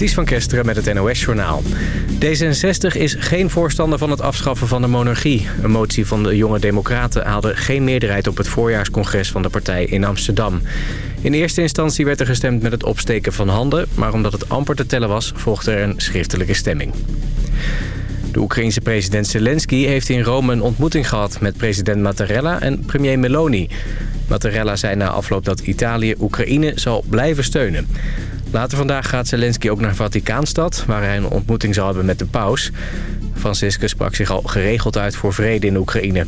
Ties van Kesteren met het NOS-journaal. D66 is geen voorstander van het afschaffen van de monarchie. Een motie van de jonge democraten haalde geen meerderheid op het voorjaarscongres van de partij in Amsterdam. In eerste instantie werd er gestemd met het opsteken van handen... maar omdat het amper te tellen was, volgde er een schriftelijke stemming. De Oekraïense president Zelensky heeft in Rome een ontmoeting gehad... met president Mattarella en premier Meloni. Mattarella zei na afloop dat Italië Oekraïne zal blijven steunen. Later vandaag gaat Zelensky ook naar Vaticaanstad... waar hij een ontmoeting zal hebben met de paus. Franciscus sprak zich al geregeld uit voor vrede in Oekraïne.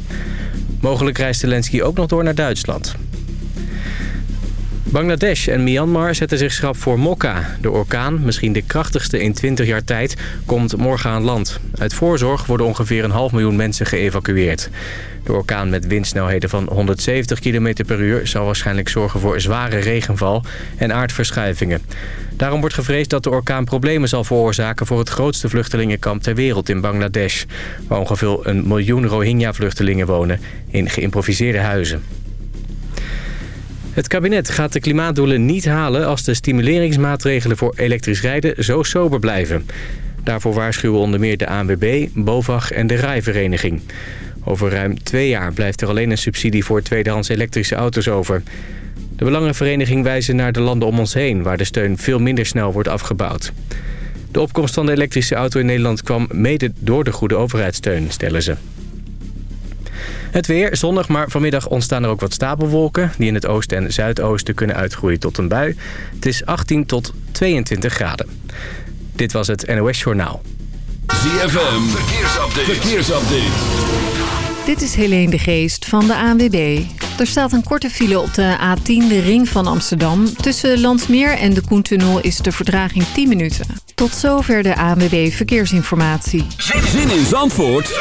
Mogelijk reist Zelensky ook nog door naar Duitsland. Bangladesh en Myanmar zetten zich schrap voor Mokka. De orkaan, misschien de krachtigste in 20 jaar tijd, komt morgen aan land. Uit voorzorg worden ongeveer een half miljoen mensen geëvacueerd. De orkaan met windsnelheden van 170 km per uur... zal waarschijnlijk zorgen voor zware regenval en aardverschuivingen. Daarom wordt gevreesd dat de orkaan problemen zal veroorzaken... voor het grootste vluchtelingenkamp ter wereld in Bangladesh... waar ongeveer een miljoen Rohingya-vluchtelingen wonen in geïmproviseerde huizen. Het kabinet gaat de klimaatdoelen niet halen als de stimuleringsmaatregelen voor elektrisch rijden zo sober blijven. Daarvoor waarschuwen onder meer de ANWB, BOVAG en de Rijvereniging. Over ruim twee jaar blijft er alleen een subsidie voor tweedehands elektrische auto's over. De Belangenvereniging wijzen naar de landen om ons heen... waar de steun veel minder snel wordt afgebouwd. De opkomst van de elektrische auto in Nederland kwam mede door de goede overheidssteun, stellen ze. Het weer, zonnig, maar vanmiddag ontstaan er ook wat stapelwolken... die in het oosten en zuidoosten kunnen uitgroeien tot een bui. Het is 18 tot 22 graden. Dit was het NOS Journaal. ZFM, verkeersupdate. verkeersupdate. Dit is Helene de Geest van de ANWB. Er staat een korte file op de A10, de ring van Amsterdam. Tussen Landsmeer en de Koentunnel is de verdraging 10 minuten. Tot zover de ANWB Verkeersinformatie. Zin in Zandvoort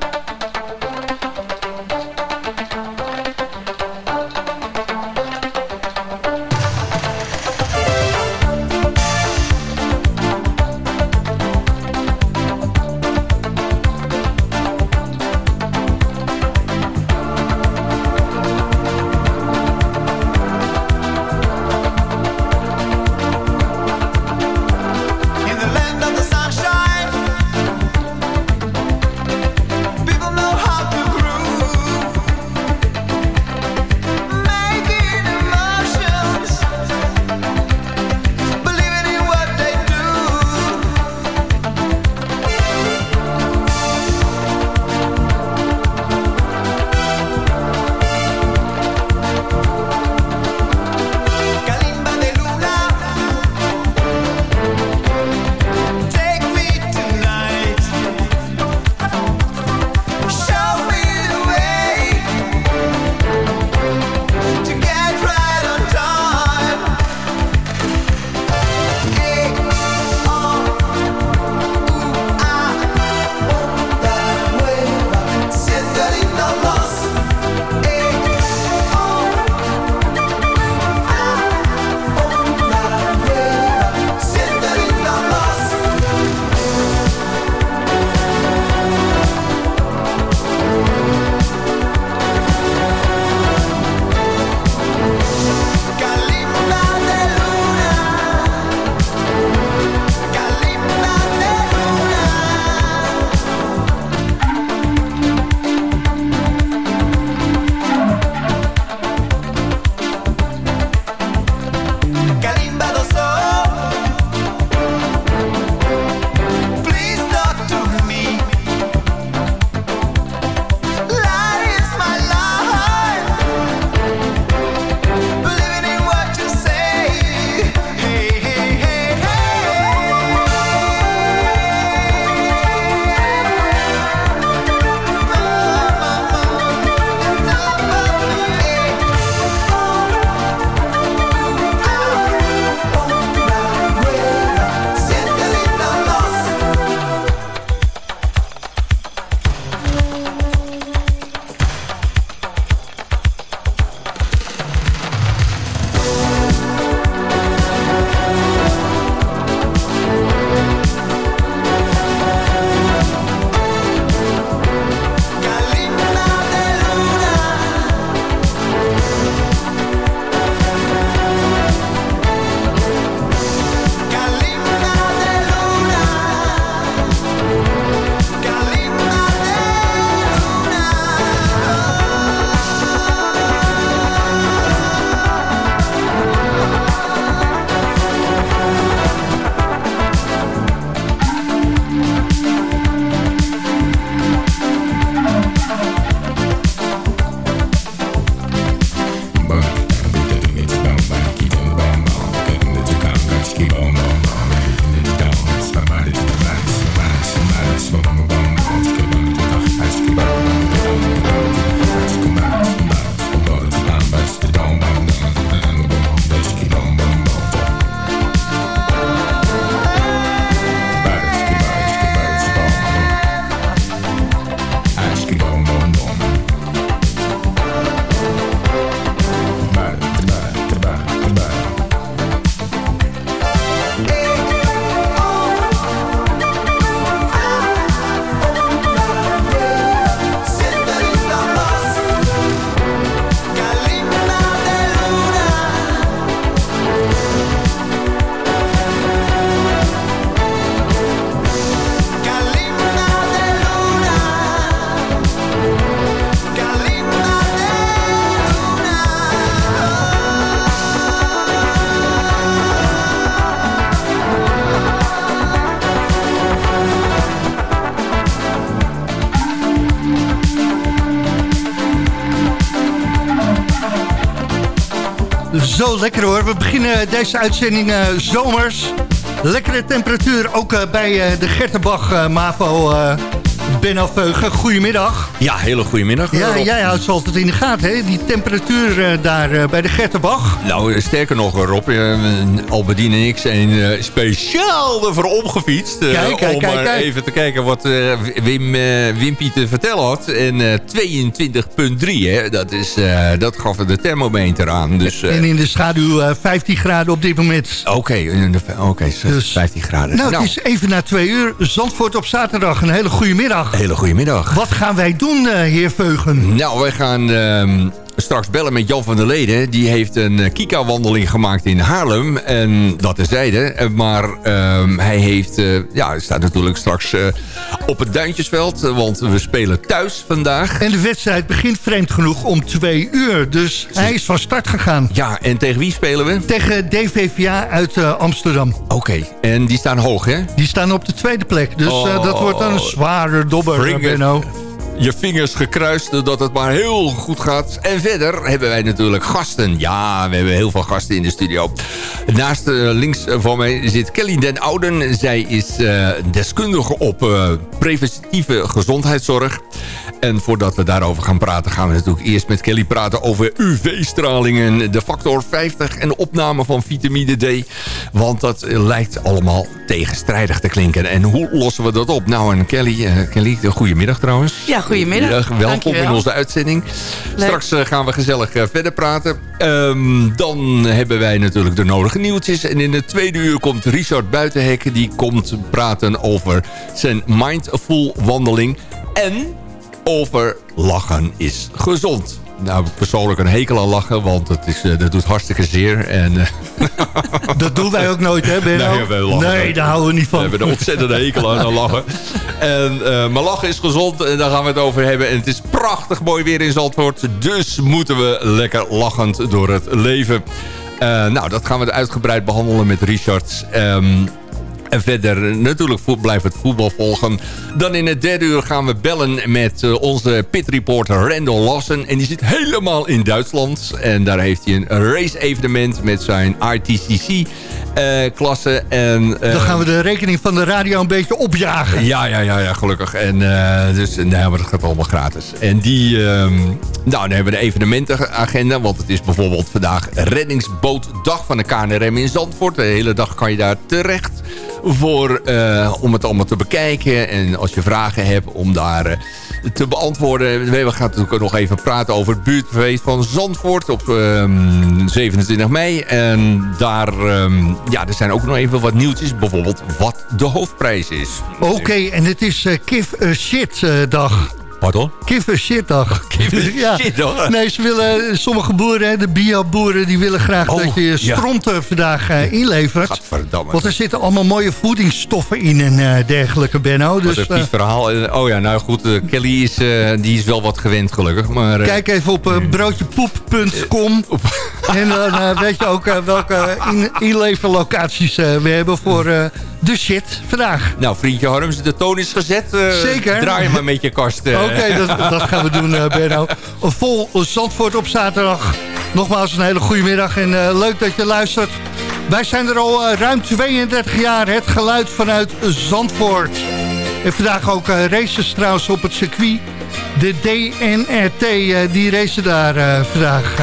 Lekker hoor. We beginnen deze uitzending zomers. Lekkere temperatuur ook bij de Gertenbach MAVO Benno Veugen, goedemiddag. Ja, hele goedemiddag. Ja, jij houdt ze altijd in de gaten, hè? Die temperatuur uh, daar uh, bij de Gertenbach. Nou, eh, sterker nog, Rob, uh, Albedien en ik zijn speciaal ervoor omgefietst. Kijk, kijk, om kijk, kijk. even te kijken wat Wim, Wimpie te vertellen had. En 22,3, hè, dat, is, dat gaf de thermometer aan. Dus, en in de schaduw 15 graden op dit moment. Oké, okay, okay, dus, 15 graden. Nou, nou, het is even na twee uur. Zandvoort op zaterdag. Een hele goede middag. Hele goede middag. Wat gaan wij doen, uh, heer Veugen? Nou, wij gaan uh, straks bellen met Jan van der Leden. Die heeft een uh, Kika-wandeling gemaakt in Haarlem. En dat terzijde. Eh, maar ehm, hij heeft, ja, hij staat natuurlijk straks op het Duintjesveld. Want we spelen thuis vandaag. En de wedstrijd begint vreemd genoeg om twee uur. Dus hij is van start gegaan. Ja, en tegen wie spelen we? Tegen DVVA uit Amsterdam. Oké, en die staan hoog, hè? Die staan op de tweede plek. Dus oh, dat wordt een zware dobber, Benno je vingers gekruist dat het maar heel goed gaat. En verder hebben wij natuurlijk gasten. Ja, we hebben heel veel gasten in de studio. Naast uh, links van mij zit Kelly den Ouden. Zij is uh, deskundige op preventieve gezondheidszorg. En voordat we daarover gaan praten... gaan we natuurlijk eerst met Kelly praten over UV-stralingen... de factor 50 en de opname van vitamine D. Want dat lijkt allemaal tegenstrijdig te klinken. En hoe lossen we dat op? Nou, en Kelly, Kelly goedemiddag trouwens. Ja, goedemiddag. Welkom in onze uitzending. Straks uh, gaan we gezellig verder praten. Um, dan hebben wij natuurlijk de nodige nieuwtjes. En in de tweede uur komt Richard Buitenhek. Die komt praten over zijn mindful wandeling. En over lachen is gezond. Nou, persoonlijk een hekel aan lachen, want het is, uh, dat doet hartstikke zeer. En, uh, dat doen wij ook nooit, hè, Benno? Nee, wij lachen. nee daar houden we niet van. We hebben een ontzettende hekel aan, aan lachen. En, uh, maar lachen is gezond en daar gaan we het over hebben. En het is prachtig mooi weer in Zandvoort. Dus moeten we lekker lachend door het leven. nou, dat gaan we uitgebreid behandelen met Richard. Um, en verder natuurlijk blijft het voetbal volgen. Dan in het derde uur gaan we bellen met uh, onze pitreporter Randall Lassen. En die zit helemaal in Duitsland. En daar heeft hij een race-evenement met zijn RTCC. Uh, klasse. En, uh, dan gaan we de rekening van de radio een beetje opjagen. Ja, ja, ja, ja gelukkig. En, uh, dus, nee, maar dat gaat allemaal gratis. En die, um, nou, dan hebben we de evenementenagenda. Want het is bijvoorbeeld vandaag reddingsbootdag van de KNRM in Zandvoort. De hele dag kan je daar terecht voor, uh, om het allemaal te bekijken. En als je vragen hebt om daar uh, te beantwoorden. We gaan natuurlijk nog even praten over het buurtfeest van Zandvoort op um, 27 mei. En daar um, ja, er zijn ook nog even wat nieuwtjes. Bijvoorbeeld wat de hoofdprijs is. Oké, en het is uh, Give a Shit dag. Pardon? Kiffer shitdag. Kiffer ja. Nee, ze willen, sommige boeren, de bio-boeren, die willen graag oh, dat je stronten ja. vandaag uh, inlevert. Gadverdamme. Want er zitten allemaal mooie voedingsstoffen in en uh, dergelijke, Benno. Dus, Wat een uh, verhaal. Oh ja, nou goed, Kelly is, die is wel wat gewend gelukkig. Maar, Kijk even op broodjepoep.com. en dan weet je ook welke in inleverlocaties we hebben voor de shit vandaag. Nou, vriendje Harms, de toon is gezet. Zeker. Draai maar met je kast. Oké, dat, dat, gaan we doen, uh, Benno. Een vol Zandvoort op zaterdag. Nogmaals een hele goede middag en uh, leuk dat je luistert. Wij zijn er al uh, ruim 32 jaar, het geluid vanuit Zandvoort. En vandaag ook races trouwens op het circuit. De DNRT, die racen daar vandaag.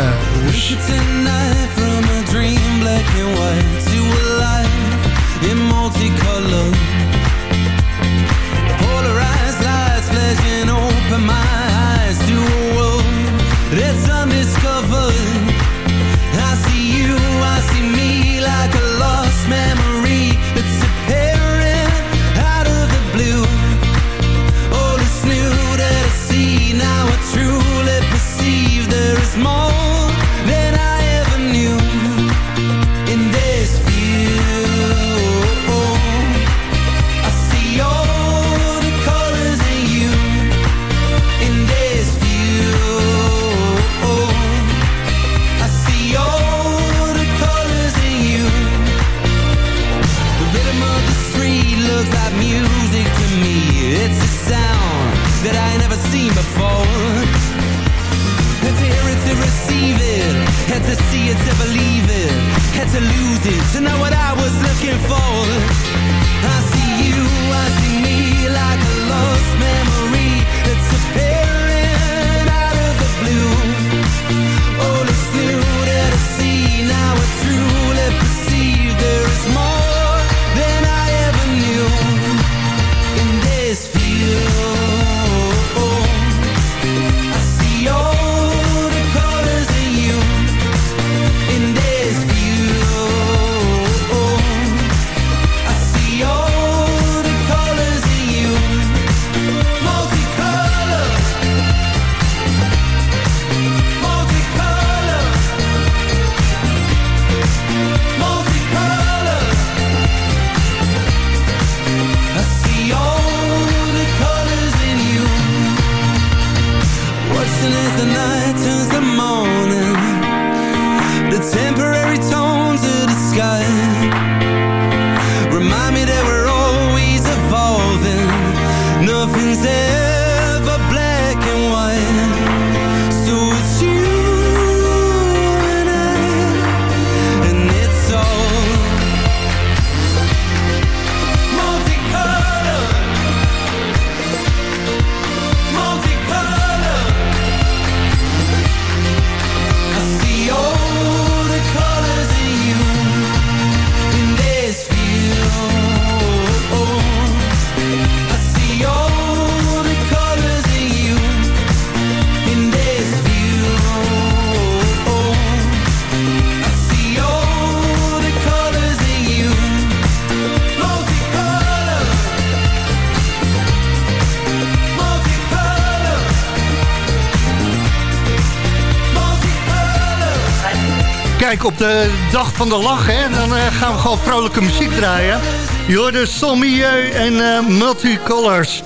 Kijk, op de dag van de lach, hè, dan eh, gaan we gewoon vrolijke muziek draaien. Je hoorde Son Milieu en eh, Multicolors.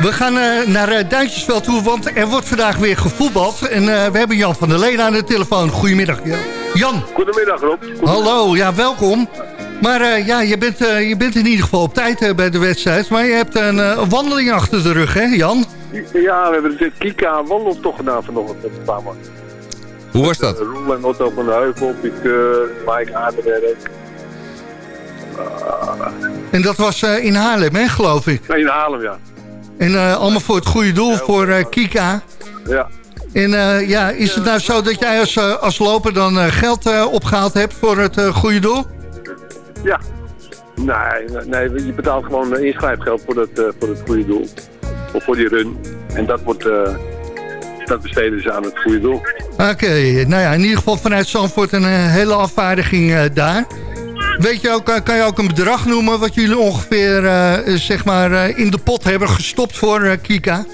We gaan eh, naar uh, Duintjesveld toe, want er wordt vandaag weer gevoetbald. En we hebben Jan van der Leen aan de telefoon. Goedemiddag, Jan. Jan, Goedemiddag Rob. hallo, ja, welkom. Maar ja, je bent, je bent in ieder geval op tijd bij de wedstrijd. Maar je hebt een, wandeling achter de rug, hè, Jan? Ja, we hebben de Kika wandeltocht gedaan vanochtend met man. Hoe was dat? Uh, Roel en Otto van de Heuvel, Mike Aardenwerk. En dat was eh, in Haarlem, hè, geloof ik. Nee, in Haarlem, ja. En eh, allemaal voor het goede doel, voor eh, Kika. Ja. En eh, ja, is het nou zo dat jij als, eh, als loper dan eh, geld eh, opgehaald hebt voor het eh, goede doel? Ja. Nee, nee, je betaalt gewoon eh, inschrijfgeld voor het, eh, voor het goede doel. Of voor die run. En dat wordt... dat besteden ze aan het goede doel. Oké, nou ja, in ieder geval vanuit Zandvoort een eh, hele afvaardiging eh, daar. Weet je ook, eh, kan je ook een bedrag noemen wat jullie ongeveer zeg maar, in de pot hebben gestopt voor Kika?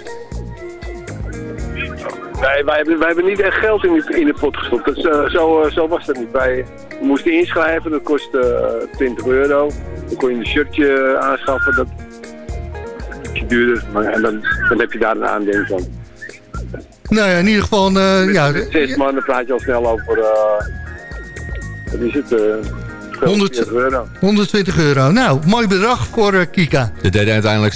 Nee, wij hebben, wij hebben niet echt geld in, die, in de pot gestopt. Eh, zo, zo was dat niet. Wij moesten inschrijven, dat kostte eh, 20 euro. Dan kon je een shirtje aanschaffen, dat duurder. Maar, en dan, dan heb je daar een aandeel van. Nou ja, in ieder geval, eh, ja, Met zes man, dan praat je al snel over... eh wat is het? eh 100 140 euro. 120 euro. Nou, mooi bedrag voor eh, Kika. Er deden uiteindelijk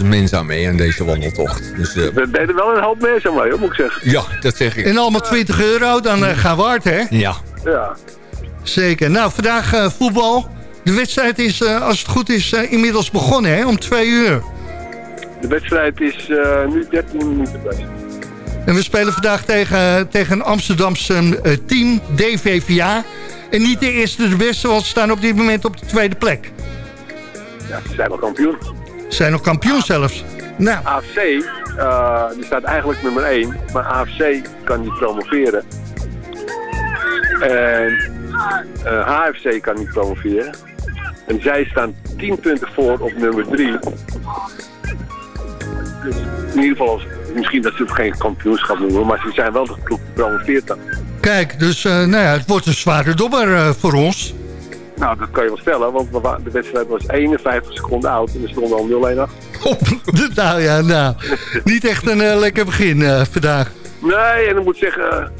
7.500 mensen aan mee aan deze wandeltocht. Dus eh, We deden wel een hoop mensen aan mee, hoor, moet ik zeggen. ja, dat zeg ik. En allemaal 20 euro, dan eh, gaan we hard, hè? Ja. Ja. Zeker. Nou, vandaag eh, voetbal. De wedstrijd is, eh, als het goed is, eh, inmiddels begonnen, hè? Om twee uur. De wedstrijd is eh, nu 13 minuten bezig. En we spelen vandaag tegen, tegen een Amsterdamse eh, team, DVVA. En niet de eerste de beste, want ze staan op dit moment op de tweede plek. Ja, ze zijn al kampioen. Ze zijn nog kampioen zelfs. Nou, AFC, eh, die staat eigenlijk nummer 1, maar AFC kan niet promoveren. En eh, HFC kan niet promoveren. En zij staan 10 punten voor op nummer 3. Dus in ieder geval, misschien dat ze het geen kampioenschap noemen, maar ze zijn wel de ploeg die promoveert dan. kijk, dus eh, nou ja, het wordt een zware dobber eh, voor ons. Nou, dat kan je wel stellen, want de wedstrijd was 51 seconden oud en er stond al 0-1 achter. nou ja, nou, niet echt een eh, lekker begin vandaag. Nee, en ik moet zeggen...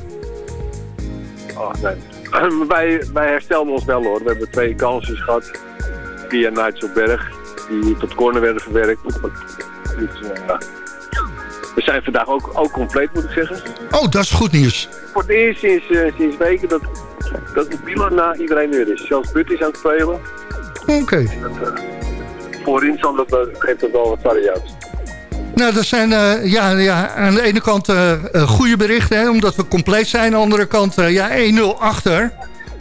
Oh, nee. wij, wij herstelden ons wel hoor. We hebben twee kansen gehad via Nigel Berg. Die tot corner werden verwerkt. Eh, we zijn vandaag ook, ook compleet, moet ik zeggen. Oh, dat is goed nieuws. Voor het eerst sinds, eh, sinds weken dat, dat de Milan na iedereen weer is. Zelfs Butt is aan het spelen. Oké. Dat, eh, voorin zal dat, uh, geeft dat wel wat variaties. Nou, dat zijn eh, ja, ja, aan de ene kant eh, eh, goede berichten, hè, omdat we compleet zijn. Aan de andere kant, eh, ja, 1-0 achter.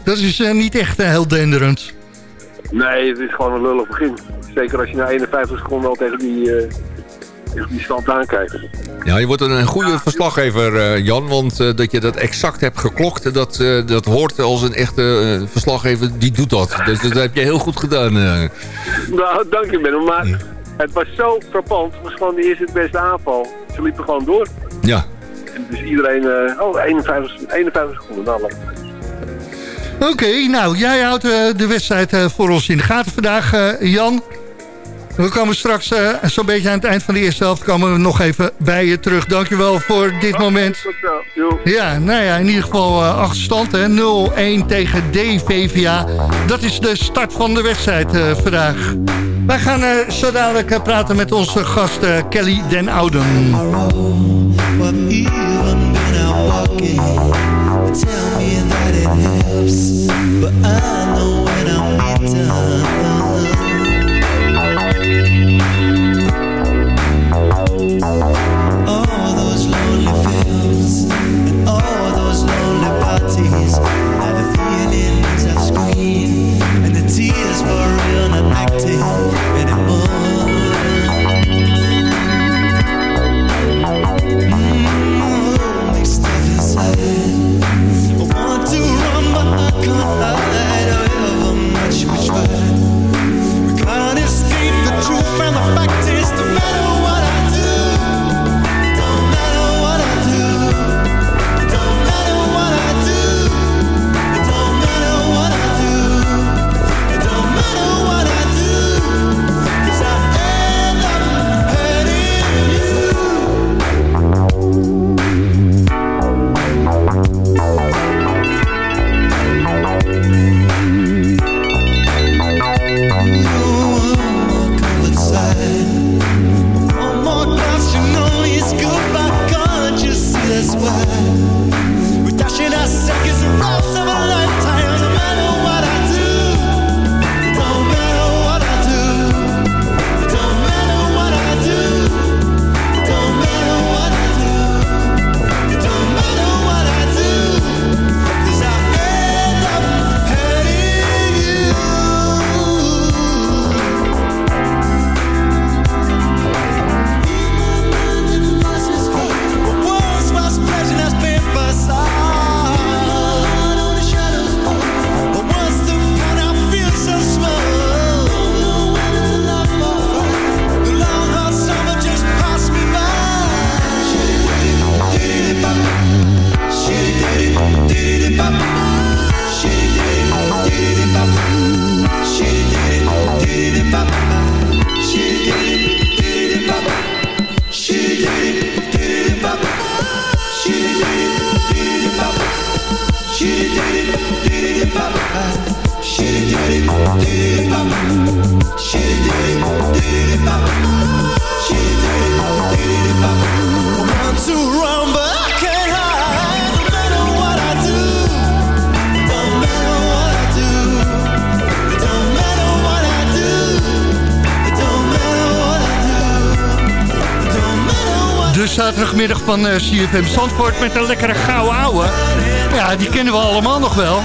Dat is eh, niet echt eh, heel denderend. Nee, het is gewoon een lullig begin. Zeker als je na 51 seconden al tegen die, die stand aankijkt. Ja, je wordt een goede verslaggever, eh, Jan. Want eh, dat je dat exact hebt geklokt, dat, eh, dat hoort als een echte eh, verslaggever. Die doet dat. Dus dat heb je heel goed gedaan. eh. Nou, dank je Benno, maar het was zo frappant. Het was gewoon de eerste het beste aanval. Ze liepen gewoon door. Ja. En dus iedereen, eh, oh, 51, 51 seconden. Nou. Oké, nou, jij houdt eh, de wedstrijd eh, voor ons in de gaten vandaag, eh, Jan. We komen straks eh, zo'n beetje aan het eind van de eerste helft... komen we nog even bij je terug. Dankjewel voor dit moment. Ja, nou ja, in ieder geval eh, achterstand, hè. 0-1 tegen DVVA. Dat is de start van de wedstrijd eh, vandaag. Wij gaan eh, zo dadelijk praten met onze gast eh, Kelly den Ouden. Tell me that it helps, but I De zaterdagmiddag van eh, CFM Zandvoort met een lekkere gouden ouwe. Ja, die kennen we allemaal nog wel.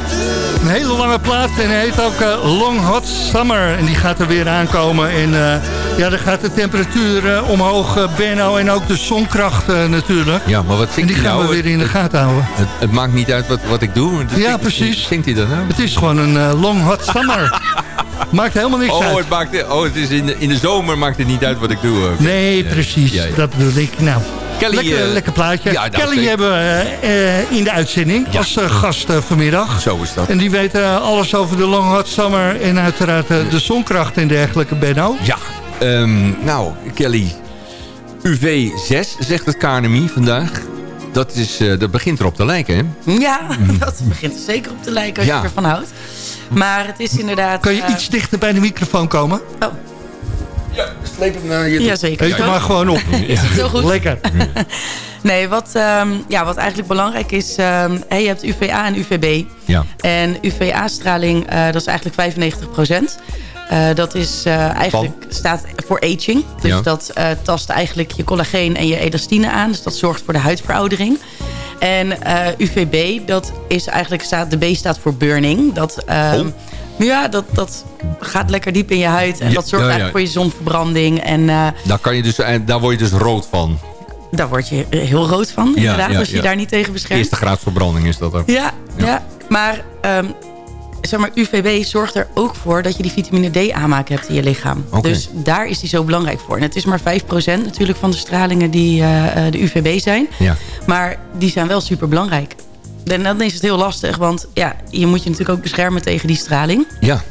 Een hele lange plaat en hij heet ook eh, Long Hot Summer. En die gaat er weer aankomen. En eh, ja, dan gaat de temperatuur omhoog, Benno. En ook de zonkracht natuurlijk. Ja, maar wat En zingt die hij gaan nou? we weer in de gaten houden. Het, het maakt niet uit wat, wat ik doe. Dus Ja, zingt- precies. Zingt hij dat nou? Het is gewoon een Long Hot Summer. Maakt helemaal niks Oh, uit. het, maakt, oh, het is in de, in de zomer maakt het niet uit wat ik doe. Nee, Ja, precies. ja, ja. Dat bedoel ik. Nou, Kelly, lekker, eh, lekker plaatje. ja, nou, Kelly hebben we eh, in de uitzending Ja. als eh, gast vanmiddag. Zo is dat. En die weten eh, alles over de Long Hot Summer en uiteraard de zonkracht en dergelijke, Benno. Ja, ehm, nou, Kelly. UV6 zegt het KNMI vandaag. Dat, is, eh, dat begint erop te lijken, hè? Ja, dat begint er zeker op te lijken als Ja. je ervan houdt. Maar het is inderdaad... Kan je eh, iets dichter bij de microfoon komen? Oh. sleep hem naar je toe. Jazeker. Eet je maar gewoon op. Zo goed. Lekker. Nee, wat, ehm, ja, wat eigenlijk belangrijk is... ehm, hè, je hebt UVA en UVB. Ja. En UVA-straling, eh, dat is eigenlijk 95 procent. dat is eh, eigenlijk staat voor aging. Dus Ja. dat eh, tast eigenlijk je collageen en je elastine aan. Dus dat zorgt voor de huidveroudering. En eh, UVB, dat is eigenlijk staat, de B staat voor burning. Dat, ehm, Oh. Ja, dat, dat gaat lekker diep in je huid. En Ja, dat zorgt ja, ja. eigenlijk voor je zonverbranding. En eh, Daar, kan je dus, eh, daar word je dus rood van. daar word je heel rood van, inderdaad. als je daar niet tegen beschermt. Eerste graad verbranding is dat ook. Ja, Ja. ja. maar, ehm, zeg maar UVB zorgt er ook voor dat je die vitamine D aanmaak hebt in je lichaam. Dus daar is die zo belangrijk voor. En het is maar 5% natuurlijk van de stralingen die eh, eh, de UVB zijn. Ja. Maar die zijn wel super belangrijk. En dan is het heel lastig, want ja, je moet je natuurlijk ook beschermen tegen die straling. Ja.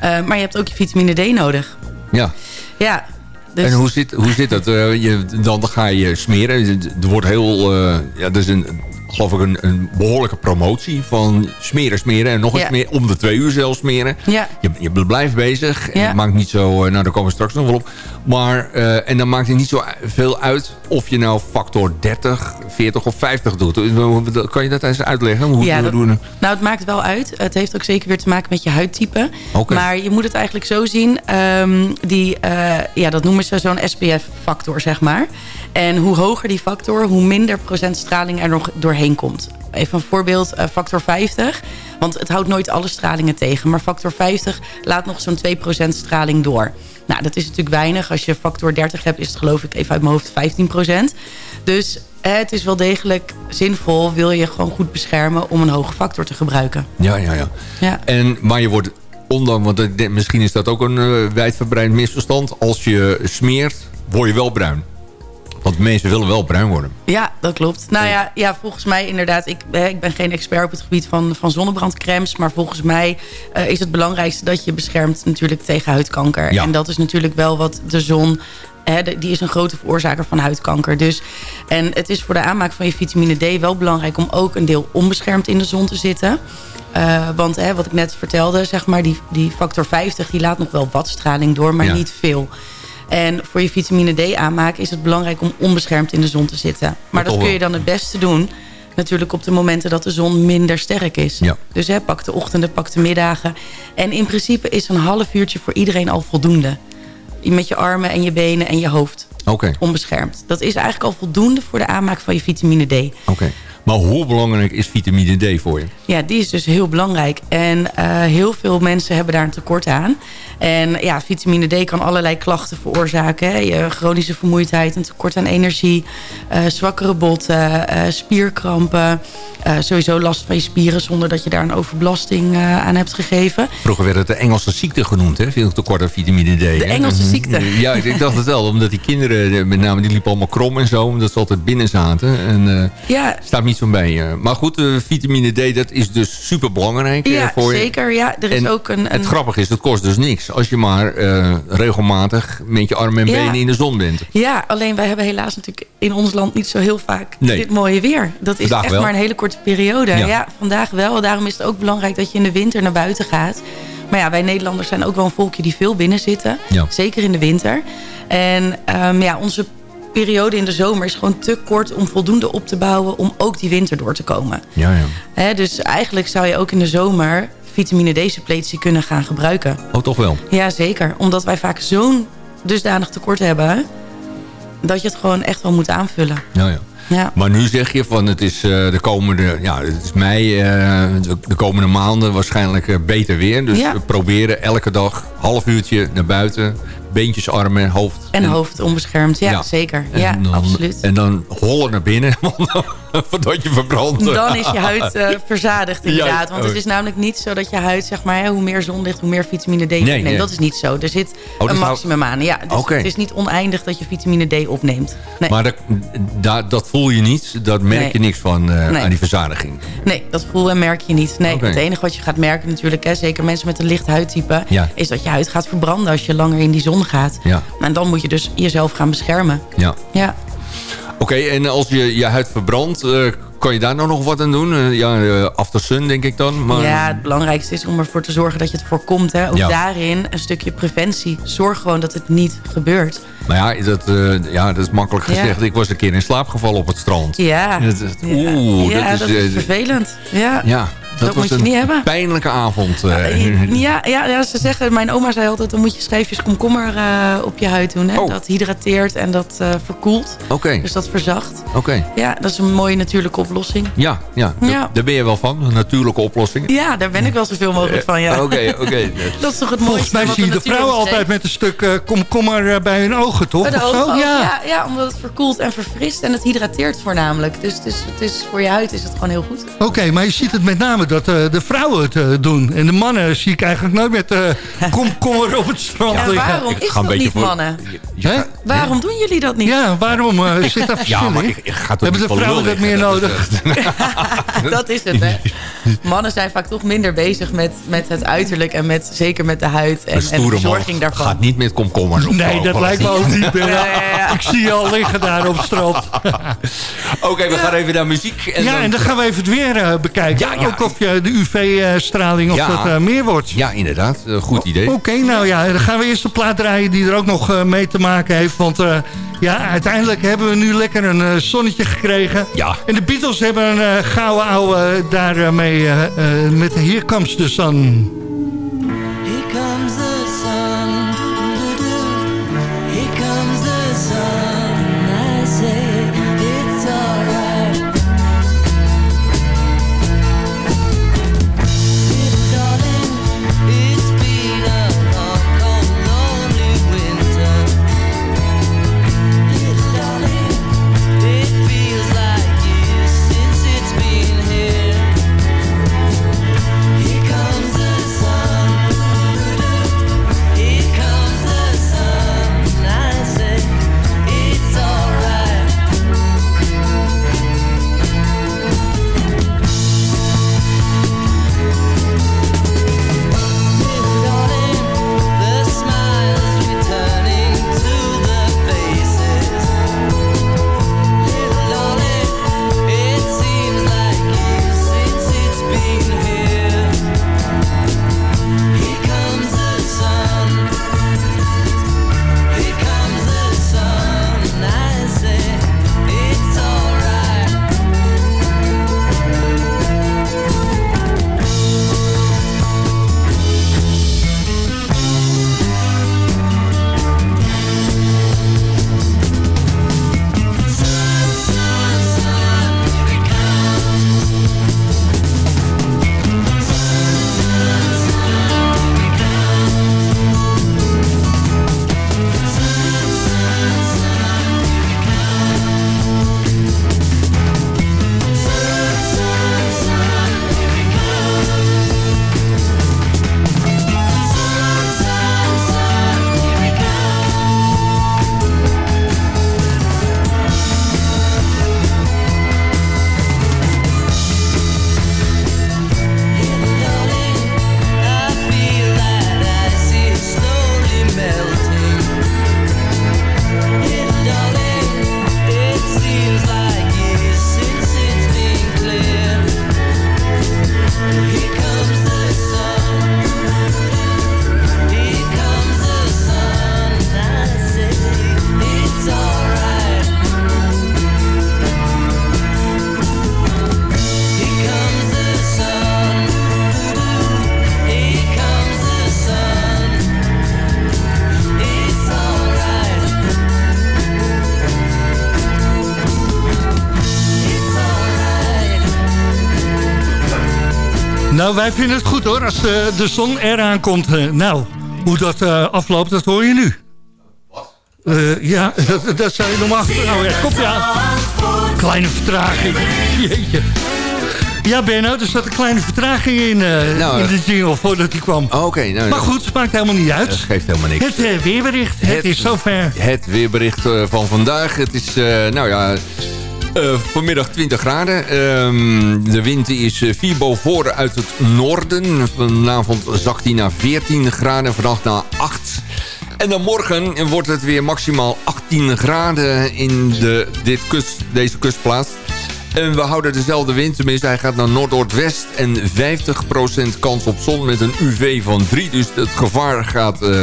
Eh, maar je hebt ook je vitamine D nodig. ja. Ja, dus En hoe zit, hoe zit dat? Je, dan ga je smeren. Er wordt heel... ja, dat is een, geloof ik een, een behoorlijke promotie van smeren, smeren en nog eens Ja. smeren. Om de twee uur zelfs smeren. ja, Je, je blijft bezig. En Ja. het maakt niet zo... eh, nou, daar komen we straks nog wel op. Maar, eh, en dan maakt het niet zo veel uit of je nou factor 30, 40 of 50 doet. Kan je dat eens uitleggen? Hoe, Ja, dat- doen we- Nou, het maakt wel uit. Het heeft ook zeker weer te maken met je huidtype. Maar je moet het eigenlijk zo zien. ehm, die, eh, ja, dat noemen ze zo'n SPF-factor, zeg maar. En hoe hoger die factor, hoe minder procent straling er nog doorheen komt. Even een voorbeeld, eh, factor 50. Want het houdt nooit alle stralingen tegen. Maar factor 50 laat nog zo'n 2% straling door. Nou, dat is natuurlijk weinig. Als je factor 30 hebt, is het geloof ik even uit mijn hoofd 15%. Dus eh, het is wel degelijk zinvol. Wil je gewoon goed beschermen om een hoge factor te gebruiken. Ja, ja, ja. Ja. En, maar je wordt, ondanks, want misschien is dat ook een eh, wijdverbreid misverstand. Als je smeert, word je wel bruin. Want mensen willen wel bruin worden. Ja, dat klopt. Nou ja, ja volgens mij inderdaad. Ik, eh, ik ben geen expert op het gebied van, van zonnebrandcremes. Maar volgens mij eh, is het belangrijkste dat je beschermt natuurlijk tegen huidkanker. Ja. En dat is natuurlijk wel wat de zon... Hè, die is een grote veroorzaker van huidkanker. Dus, en het is voor de aanmaak van je vitamine D wel belangrijk... om ook een deel onbeschermd in de zon te zitten. Eh, want hè, wat ik net vertelde, zeg maar, die, die factor 50... die laat nog wel wat straling door, maar Ja. niet veel. En voor je vitamine D aanmaak is het belangrijk om onbeschermd in de zon te zitten. Maar dat kun je dan het beste doen. Natuurlijk op de momenten dat de zon minder sterk is. Ja. Dus hè, pak de ochtenden, pak de middagen. En in principe is een half uurtje voor iedereen al voldoende. Met je armen en je benen en je hoofd. Oké, Onbeschermd. Dat is eigenlijk al voldoende voor de aanmaak van je vitamine D. oké. Maar hoe belangrijk is vitamine D voor je? Ja, die is dus heel belangrijk. En eh, heel veel mensen hebben daar een tekort aan. En ja, vitamine D kan allerlei klachten veroorzaken. Hè. Je chronische vermoeidheid, een tekort aan energie, eh, zwakkere botten, eh, spierkrampen. sowieso last van je spieren zonder dat je daar een overbelasting aan hebt gegeven. Vroeger werd het de Engelse ziekte genoemd, hè? Veel tekort aan vitamine D. De Engelse ziekte. Ja, ik, dacht het wel. Omdat die kinderen, met name, die liepen allemaal krom en zo. Omdat ze altijd binnen zaten. En Ja, staat niet zo bij. eh. maar goed, eh, vitamine D, dat is dus super belangrijk ja voor je. zeker. Ja, er is En ook een, een Het grappige is, het kost dus niks. Als je maar eh, regelmatig met je armen en Ja. benen in de zon bent. Ja, alleen wij hebben helaas natuurlijk in ons land niet zo heel vaak Nee. dit mooie weer. Dat is Vandaag echt wel. maar een hele korte periode. Ja. Ja. vandaag wel. Daarom is het ook belangrijk dat je in de winter naar buiten gaat. Maar ja, wij Nederlanders zijn ook wel een volkje die veel binnen zitten. Ja. Zeker in de winter. En ehm, ja, onze periode in de zomer is gewoon te kort om voldoende op te bouwen... om ook die winter door te komen. Ja, ja. Dus eigenlijk zou je ook in de zomer vitamine D-suppletie kunnen gaan gebruiken. Oh, toch wel. Ja, zeker. Omdat wij vaak zo'n dusdanig tekort hebben... dat je het gewoon echt wel moet aanvullen. Ja, ja. Ja, Maar nu zeg je van het is eh, de komende, ja, het is mei, eh, de, de komende maanden waarschijnlijk eh, beter weer. Dus Ja. we proberen elke dag half uurtje naar buiten, beentjes, armen, hoofd. en hoofd onbeschermd. Ja, Ja. zeker. En Ja, dan, absoluut. En dan hollen naar binnen, voordat je verbrandt. Dan is je huid eh, verzadigd inderdaad. Want het oh. is namelijk niet zo dat je huid, zeg maar, hoe meer zonlicht, hoe meer vitamine D Nee, opneemt. nee. Dat is niet zo. Er zit dat een maximum aan. Ja, dus. Het is niet oneindig dat je vitamine D opneemt. Nee, Maar dat, da- dat voel je niet, dat merk je niks van eh, aan die verzadiging. nee dat voel en merk je niet. Nee. Het enige wat je gaat merken natuurlijk, hè, zeker mensen met een licht huidtype... Is dat je huid gaat verbranden als je langer in die zon gaat. Ja, En dan moet je dus jezelf gaan beschermen. ja. Ja. Oké, en als je je huid verbrandt, eh, kan je daar nou nog wat aan doen? Eh, ja, eh, after sun denk ik dan. Maar... Ja, het belangrijkste is om ervoor te zorgen dat je het voorkomt. Hè. Ook Ja. daarin een stukje preventie. Zorg gewoon dat het niet gebeurt. Maar ja dat, ja, dat is makkelijk Ja. gezegd. Ik was een keer in slaap gevallen op het strand. Ja, Dat is- ja. Oeh, ja, dat is, eh, vervelend. Ja. Ja, dat, Dat was moet je een niet hebben. pijnlijke avond. eh. Ja, ja, ja, ze zeggen, mijn oma zei altijd... dan moet je schijfjes komkommer eh, op je huid doen. Hè? Oh. Dat hydrateert en dat eh, verkoelt. Oké, Dus dat verzacht. oké. Ja, dat is een mooie natuurlijke oplossing. Ja, ja, Ja. Daar, daar ben je wel van. Een natuurlijke oplossing. Ja, daar ben ik wel zoveel mogelijk van, ja. Oké, oké. Dat is toch het mooiste Volgens mij wat zie je de vrouwen altijd met een stuk komkommer bij hun ogen, toch? Bij ogen Ja. ja, ja, omdat het verkoelt en verfrist en het hydrateert voornamelijk. Dus het is, voor je huid is het gewoon heel goed. Oké, maar je ziet het met name dat eh, de vrouwen het eh, doen. En de mannen zie ik eigenlijk nooit met eh komkommer op het strand En liggen. waarom Ik is ga een dat beetje niet, voor- mannen? Hè? Waarom doen jullie dat niet? Ja, waarom eh, zit daar verschil Ja, maar ik, ik ga toch Hebben de vrouwen dat meer nodig? Dat is het, hè. Mannen zijn vaak toch minder bezig met, met het uiterlijk... en met, zeker met de huid en, en de stoere verzorging daarvan. gaat niet met komkommers op Nee, dat lijkt me ook niet. Ben. Ja, ja, ja. Ik zie je al liggen daar op het strand. Oké, we gaan even naar muziek. En ja, en dan gaan we even het weer bekijken. Ja, ja. Ook je de UV-straling of Ja. dat eh, meer wordt. Ja, inderdaad. Eh, goed idee. Oké, nou ja, dan gaan we eerst een plaat draaien die er ook nog eh, mee te maken heeft. Want eh, ja, uiteindelijk hebben we nu lekker een eh, zonnetje gekregen. Ja. En de Beatles hebben een eh, gouden ouwe daarmee eh, eh, met Here Comes the Sun. Nou, wij vinden het goed hoor, als de, de zon eraan komt. Eh, nou, hoe dat eh, afloopt, dat hoor je nu. Wat? ja, dat, dat zou je achter. Nou ja, komt ja. Kleine vertraging. Jeetje. Ja, Benno, er zat een kleine vertraging in, eh, Nou, in eh. de jingle voordat hij kwam. Oké, nou, Maar goed, het maakt helemaal niet uit. geeft helemaal niks. Het eh, weerbericht, het, Het- is zover. Het weerbericht eh, van vandaag. Het is, eh, nou ja, eh, vanmiddag 20 graden. Ehm, de wind is eh, 4 boven uit het noorden. Vanavond zakt hij naar 14 graden. Vannacht naar 8. En dan morgen wordt het weer maximaal 18 graden in de, dit kust, deze kustplaats. En we houden dezelfde wind. Tenminste, hij gaat naar noord-noordwest. En 50% kans op zon met een UV van 3. Dus het gevaar gaat uh,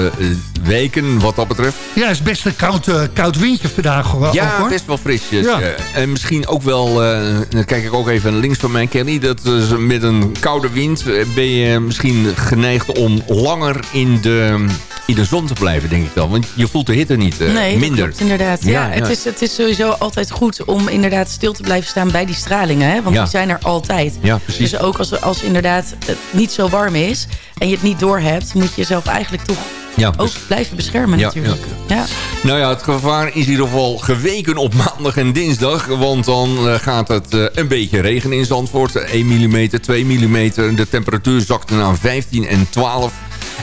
weken wat dat betreft. Ja, het is best een koud, uh, koud windje vandaag. Hoor. Ja, best wel frisjes. Ja. En misschien ook wel, uh, dan kijk ik ook even links van mij, Kenny. Dat met een koude wind ben je misschien geneigd om langer in de in de zon te blijven, denk ik dan. Want je voelt de hitte niet uh, nee, minder. Klopt, inderdaad. Ja, ja, Het, is, het is sowieso altijd goed om inderdaad stil te blijven staan bij die stralingen. Hè? Want ja. die zijn er altijd. Ja, precies. Dus ook als, als inderdaad het niet zo warm is en je het niet doorhebt... moet je jezelf eigenlijk toch ja, ook blijven beschermen natuurlijk. Ja. Nou ja, het gevaar is in ieder geval geweken op maandag en dinsdag. Want dan uh, gaat het uh, een beetje regen in Zandvoort. 1 mm, 2 mm. De temperatuur zakt naar 15 en 12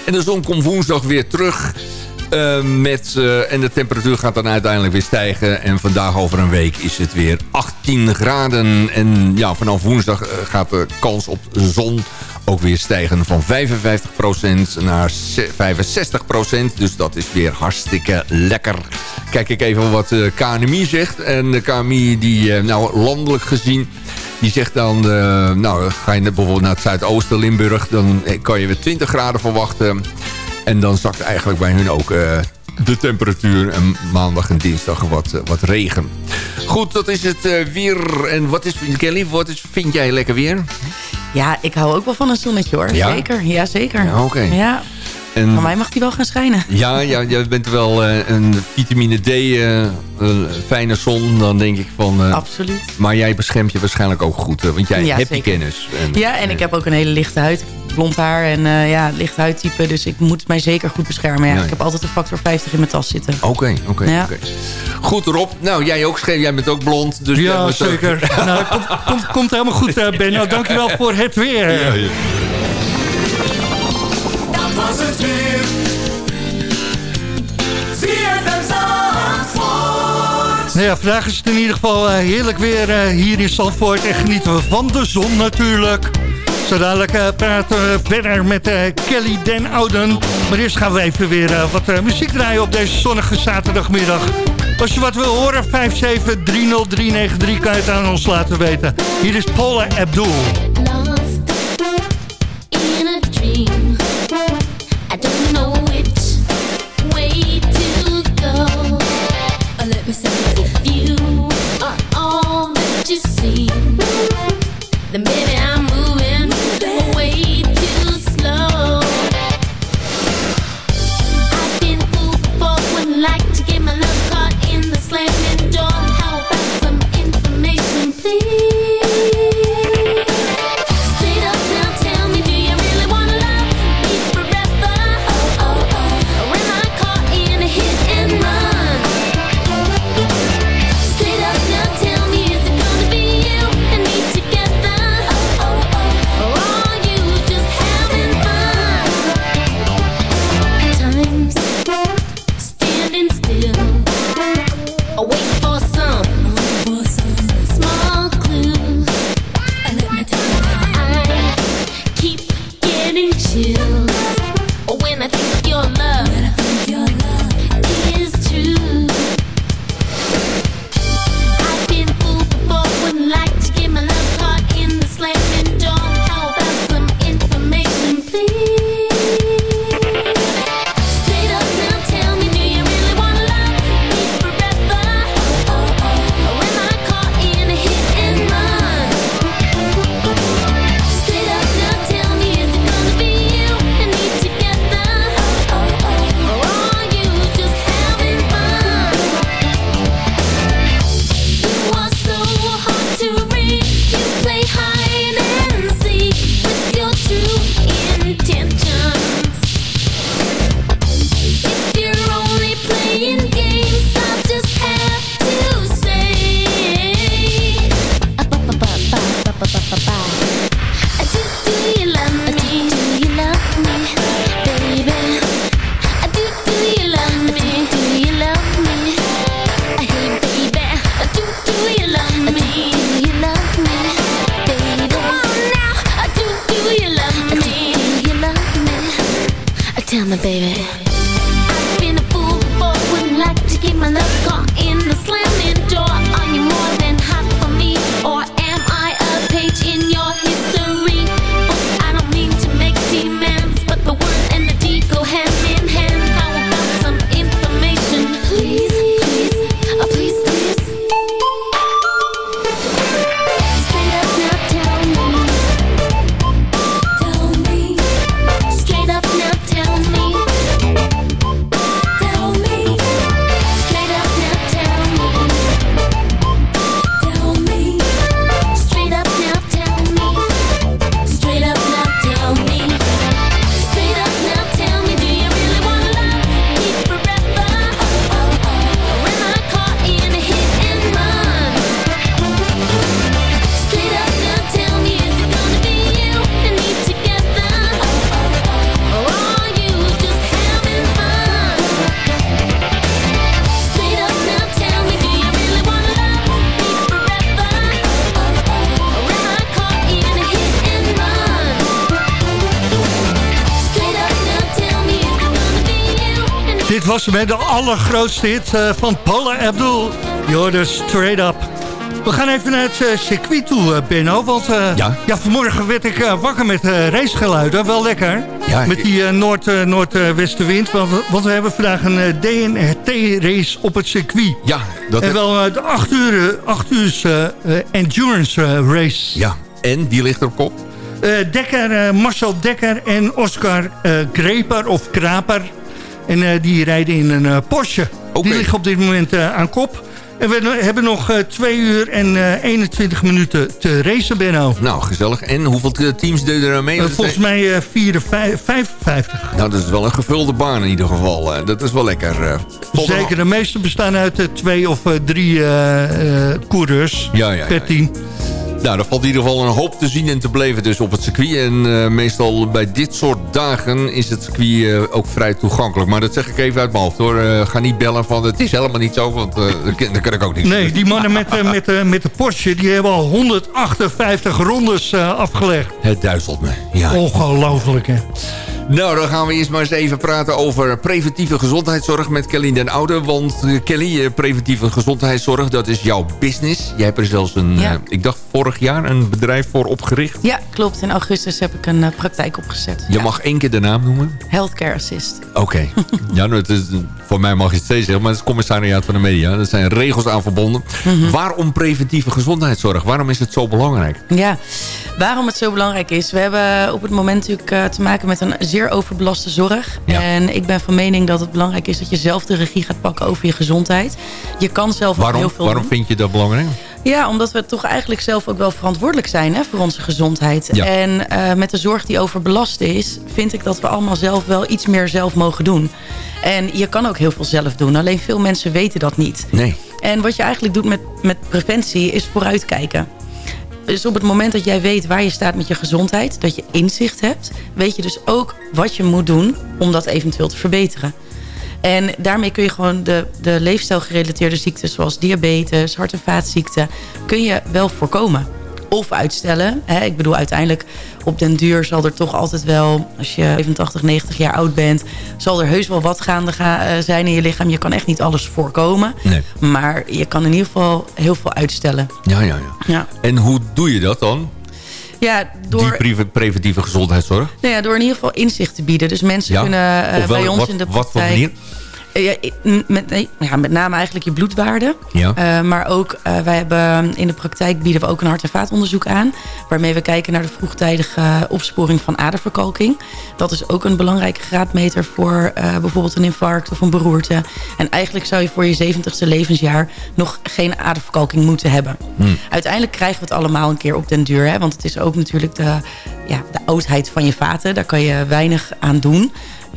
en de zon komt woensdag weer terug. Uh, met, uh, en de temperatuur gaat dan uiteindelijk weer stijgen. En vandaag over een week is het weer 18 graden. En ja, vanaf woensdag uh, gaat de kans op zon ook weer stijgen van 55% naar 65%. Dus dat is weer hartstikke lekker. Kijk ik even wat de KNMI zegt. En de KNMI die nou landelijk gezien... Die zegt dan, uh, nou ga je bijvoorbeeld naar het zuidoosten Limburg... dan kan je weer 20 graden verwachten. En dan zakt eigenlijk bij hun ook uh, de temperatuur. En maandag en dinsdag wat, wat regen. Goed, dat is het weer. En wat is, Kelly, wat is, vind jij lekker weer? Ja, ik hou ook wel van een zonnetje hoor. Ja? Zeker, ja zeker. Ja, Oké. Okay. Ja. En, Van mij mag die wel gaan schijnen. Ja, ja je bent wel uh, een vitamine D, uh, een fijne zon. Dan denk ik van... Uh, Absoluut. Maar jij beschermt je waarschijnlijk ook goed. want jij ja, hebt zeker. die kennis. En, ja, en ik heb ook een hele lichte huid. Blond haar en ja, licht huidtype. Dus ik moet mij zeker goed beschermen. Ja. Ja. Ik heb altijd een factor 50 in mijn tas zitten. Oké, okay, oké. Okay, ja. okay. Goed Rob. Nou, jij ook. Jij bent ook blond. Dus ja, zeker. Ook... nou, komt, komt, komt helemaal goed, Ben. Nou, dankjewel voor het weer. Ja, ja. Dat was het weer. Nou ja, vandaag is het in ieder geval uh, heerlijk weer uh, hier in Zandvoort. En genieten we van de zon natuurlijk. Zo dadelijk uh, praten we verder met Kelly Den Ouden. Maar eerst gaan we even weer wat muziek draaien op deze zonnige zaterdagmiddag. Als je wat wil horen, 5730393 kan je het aan ons laten weten. Hier is Paula Abdul. Lost in a dream. Dit was hè, de allergrootste hit eh, van Paula Abdul. Je Straight Up. We gaan even naar het eh, circuit toe, eh, Benno. Want Ja? ja, vanmorgen werd ik wakker met racegeluiden. Wel lekker. Ja, met die noord, noordwestenwind. Want, we- want we hebben vandaag een DNRT-race op het circuit. Ja, dat en wel de 8 uur, 8 uur endurance race. ja. En die ligt er op kop. Dekker, Marcel Dekker en Oscar Greper of Kraper. En eh, die rijden in een eh, Porsche. Die liggen op dit moment eh, aan kop. En we hebben nog eh 2 uur en eh 21 minuten te racen, Benno. Nou, gezellig. En hoeveel teams deden er aan mee? Volgens mij eh 4, 55. Nou, dat is wel een gevulde baan in ieder geval. dat is wel lekker. Zeker, de meeste bestaan uit twee of drie eh, coureurs Ja, ja, ja. per team. Nou, er valt in ieder geval een hoop te zien en te beleven dus op het circuit. En eh, meestal bij dit soort dagen is het circuit eh, ook vrij toegankelijk. Maar dat zeg ik even uit mijn hoofd hoor. Eh, ga niet bellen van het is helemaal niet zo, want daar, kan- ik ook niks Nee, die mannen met, met, met de Porsche die hebben al 158 rondes afgelegd. Het duizelt me, ja. Ongelooflijk, hè? Nou, dan gaan we eerst maar eens even praten over preventieve gezondheidszorg met Kelly den Oude. Want eh, Kelly, eh, preventieve gezondheidszorg, dat is jouw business. Jij hebt er zelfs een, Ja. eh, ik dacht vorig jaar, een bedrijf voor opgericht. Ja, klopt. In augustus heb ik een praktijk opgezet. Je Ja. mag één keer de naam noemen. Healthcare Assist. Oké. ja, nou, het is, voor mij mag je het steeds zeggen, maar het is commissariaat van de media. Er zijn regels aan verbonden. Mhm. Waarom preventieve gezondheidszorg? Waarom is het zo belangrijk? Ja, waarom het zo belangrijk is. We hebben op het moment natuurlijk te maken met een zeer overbelaste zorg. Ja. En ik ben van mening dat het belangrijk is dat je zelf de regie gaat pakken over je gezondheid. Je kan zelf ook Waarom, heel veel waarom doen. vind je dat belangrijk? Ja, omdat we toch eigenlijk zelf ook wel verantwoordelijk zijn hè, voor onze gezondheid. Ja. En eh, met de zorg die overbelast is, vind ik dat we allemaal zelf wel iets meer zelf mogen doen. En je kan ook heel veel zelf doen, alleen veel mensen weten dat niet. Nee. En wat je eigenlijk doet met, met preventie is vooruitkijken. Dus op het moment dat jij weet waar je staat met je gezondheid... dat je inzicht hebt... weet je dus ook wat je moet doen om dat eventueel te verbeteren. En daarmee kun je gewoon de, de leefstijlgerelateerde ziektes... zoals diabetes, hart- en vaatziekten... kun je wel voorkomen. Of uitstellen. Hè? Ik bedoel, uiteindelijk op den duur zal er toch altijd wel... als je 85, 90 jaar oud bent... zal er heus wel wat gaande ga, eh, zijn in je lichaam. Je kan echt niet alles voorkomen. Nee. Maar je kan in ieder geval heel veel uitstellen. Ja, ja, ja. Ja, En hoe doe je dat dan? ja, door, Die preventieve gezondheidszorg? nou ja, door in ieder geval inzicht te bieden. Dus mensen Ja. kunnen eh, bij ons wat, in de Wat voor praktijk... manier? Eh, met, nee, ja, met name eigenlijk je bloedwaarde. Ja. Eh, maar ook, eh, wij hebben in de praktijk bieden we ook een hart- en vaatonderzoek aan. Waarmee we kijken naar de vroegtijdige opsporing van aderverkalking. Dat is ook een belangrijke graadmeter voor eh, bijvoorbeeld een infarct of een beroerte. En eigenlijk zou je voor je 70ste levensjaar nog geen aderverkalking moeten hebben. Uiteindelijk krijgen we het allemaal een keer op den duur. Hè? Want het is ook natuurlijk de, ja, de oudheid van je vaten. Daar kan je weinig aan doen.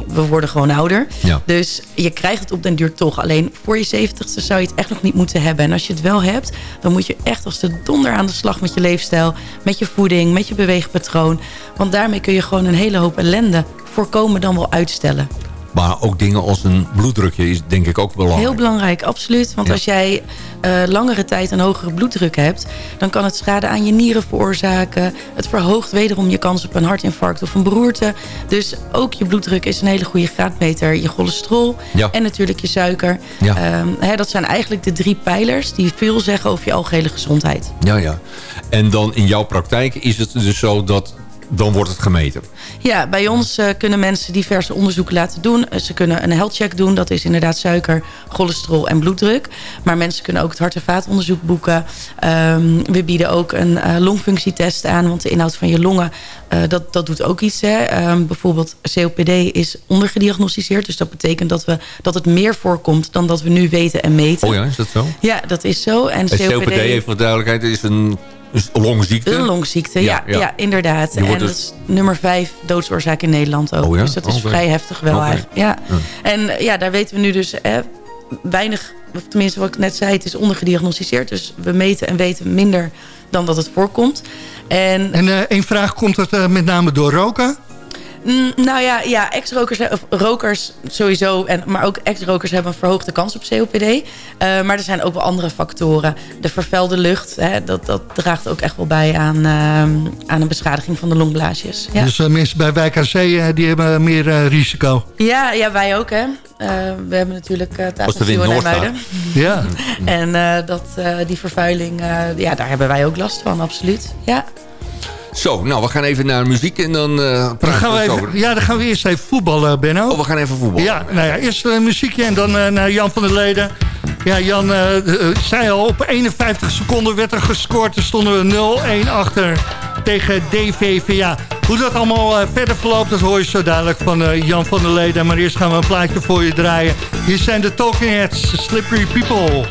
We worden gewoon ouder. Ja. Dus je krijgt het op den duur toch. Alleen voor je 70ste zou je het echt nog niet moeten hebben. En als je het wel hebt, dan moet je echt als de donder aan de slag met je leefstijl. Met je voeding, met je beweegpatroon. Want daarmee kun je gewoon een hele hoop ellende voorkomen dan wel uitstellen. Maar ook dingen als een bloeddrukje is denk ik ook belangrijk. Heel belangrijk, absoluut. Want Ja. als jij eh, langere tijd een hogere bloeddruk hebt... dan kan het schade aan je nieren veroorzaken. Het verhoogt wederom je kans op een hartinfarct of een beroerte. Dus ook je bloeddruk is een hele goede graadmeter. Je cholesterol Ja. en natuurlijk je suiker. Ja. Ehm, hè, dat zijn eigenlijk de drie pijlers die veel zeggen over je algehele gezondheid. Ja, ja. En dan in jouw praktijk is het dus zo dat... dan wordt het gemeten. Ja, bij ons eh, kunnen mensen diverse onderzoeken laten doen. Eh, ze kunnen een health check doen. Dat is inderdaad suiker, cholesterol en bloeddruk. Maar mensen kunnen ook het hart- en vaatonderzoek boeken. Ehm, we bieden ook een eh, longfunctietest aan. Want de inhoud van je longen, dat, dat doet ook iets. Hè. Ehm, bijvoorbeeld COPD is ondergediagnosticeerd. Dus dat betekent dat, we, dat het meer voorkomt dan dat we nu weten en meten. Oh ja, is dat zo? Ja, dat is zo. En En COPD, even voor duidelijkheid, is een longziekte. Een longziekte, ja, Ja, ja. inderdaad. En dus- dat is nummer vijf doodsoorzaak in Nederland ook. Oh ja? Dus dat is Oké. vrij heftig wel eigenlijk. Ja. En ja, daar weten we nu dus eh, weinig... Of tenminste, wat ik net zei, het is ondergediagnosticeerd. Dus we meten en weten minder dan dat het voorkomt. En En eh één vraag, komt het eh, met name door roken? Mm, nou ja, ja ex-rokers, of rokers sowieso, en, maar ook ex-rokers hebben een verhoogde kans op COPD. Eh, maar er zijn ook wel andere factoren. De vervuilde lucht, hè, dat, dat draagt ook echt wel bij aan, eh, aan een beschadiging van de longblaasjes. Ja, Dus eh, mensen bij Wijk aan Zee, eh, die hebben meer eh, risico. ja, ja wij ook hè. Eh, we hebben natuurlijk uh, de wind in noord IJmuiden. Ja. En eh, dat, eh, die vervuiling, eh, ja, daar hebben wij ook last van, absoluut. Ja. Zo, nou, we gaan even naar muziek en dan eh Dan praten we even, over. ja, dan gaan we eerst even voetballen, Benno. Oh, we gaan even voetballen. Ja, nou ja, eerst een muziekje en dan eh, naar Jan van der Leden. Ja, Jan eh, eh, zei al, op 51 seconden werd er gescoord. Er stonden we 0-1 achter tegen DVVA. Hoe dat allemaal eh, verder verloopt, dat hoor je zo dadelijk van eh, Jan van der Leden. Maar eerst gaan we een plaatje voor je draaien. Hier zijn de Talking Heads, Slippery People.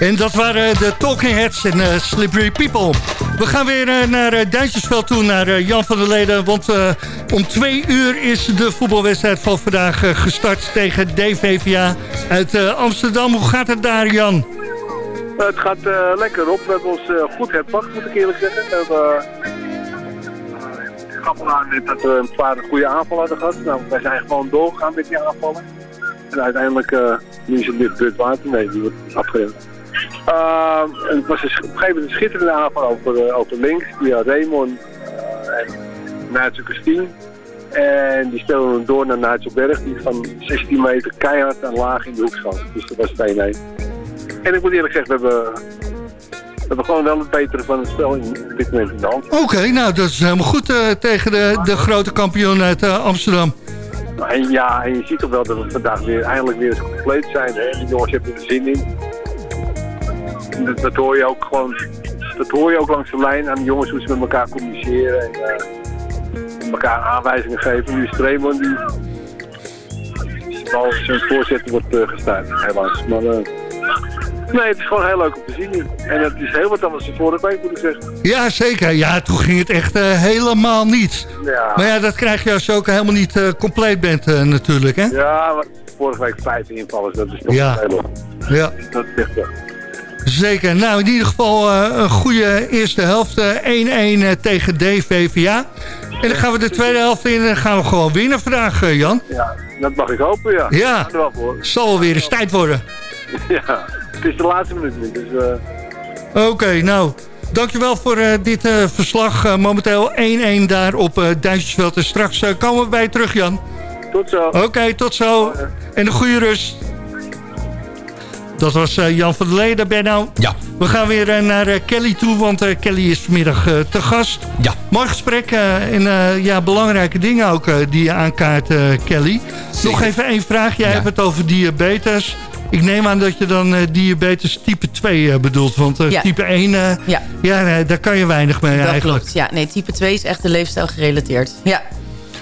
En dat waren de Talking Heads en eh, Slippery People. We gaan weer eh, naar uh, Duitsersveld toe, naar eh, Jan van der Leden. Want eh, om twee uur is de voetbalwedstrijd van vandaag eh, gestart tegen DVVA uit eh, Amsterdam. Hoe gaat het daar, Jan? Het gaat eh, lekker op. We hebben ons eh, goed herpakt, moet ik eerlijk zeggen. We hebben aan net dat we een paar goede aanvallen hadden gehad. Nou, wij zijn gewoon doorgegaan met die aanvallen. En uiteindelijk, nu is het nu gebeurd water. Nee, die wordt afgeremd. En het was een, op een gegeven moment een schitterende aanval over, uh, over links via Raymond uh, en Naatse Christine. En die speelden hem door naar Naatse Berg, die van 16 meter keihard en laag in de hoek schoot. Dus dat was 2-1. En ik moet eerlijk zeggen, we hebben, we hebben gewoon wel het betere van het spel in, dit moment in de hand. Oké, okay, nou dat is helemaal goed uh, tegen de, de grote kampioen uit uh, Amsterdam. En ja, en je ziet toch wel dat we vandaag weer eindelijk weer eens compleet zijn. Hè? De jongens hebben er zin in. Dat, dat, hoor je ook gewoon, dat hoor je ook langs de lijn aan de jongens hoe ze met elkaar communiceren en uh, elkaar aanwijzingen geven. Nu is Raymond die al zijn voorzetten wordt uh, gestuurd, helaas. Maar uh, nee, het is gewoon heel leuk om te zien. En het is heel wat anders dan vorige week, moet ik zeggen. Ja, zeker. Ja, toen ging het echt uh, helemaal niet. Ja. Maar ja, dat krijg je als je ook helemaal niet uh, compleet bent natuurlijk, hè? Ja, maar vorige week vijf invallers, dat is toch ja. heel Ja. Dat is echt wel. Zeker. Nou, in ieder geval uh, een goede eerste helft. 1-1 uh, tegen DVVA. En dan gaan we de tweede helft in en dan gaan we gewoon winnen vandaag, Jan. Ja, dat mag ik hopen, ja. Ja, er wel voor. zal wel weer eens tijd worden. ja, het is de laatste minuut nu, dus... Oké, okay, nou, dankjewel voor uh, dit uh, verslag. Uh, momenteel 1-1 daar op uh, Duitsersveld. En straks komen we bij je terug, Jan. Tot zo. Oké, okay, tot zo. En een goede rust. Dat was uh, Jan van der Leden, Benno. Ja. We gaan weer uh, naar uh, Kelly toe, want Kelly is vanmiddag te gast. Ja. Mooi gesprek en ja, belangrijke dingen ook die je aankaart, Kelly. Zeker. Nog even één vraag. Jij ja. hebt het over diabetes. Ik neem aan dat je dan diabetes type 2 bedoelt. Want ja. type 1, ja. ja daar kan je weinig mee dat eigenlijk. Klopt. Ja, nee, type 2 is echt de leefstijl gerelateerd. Ja.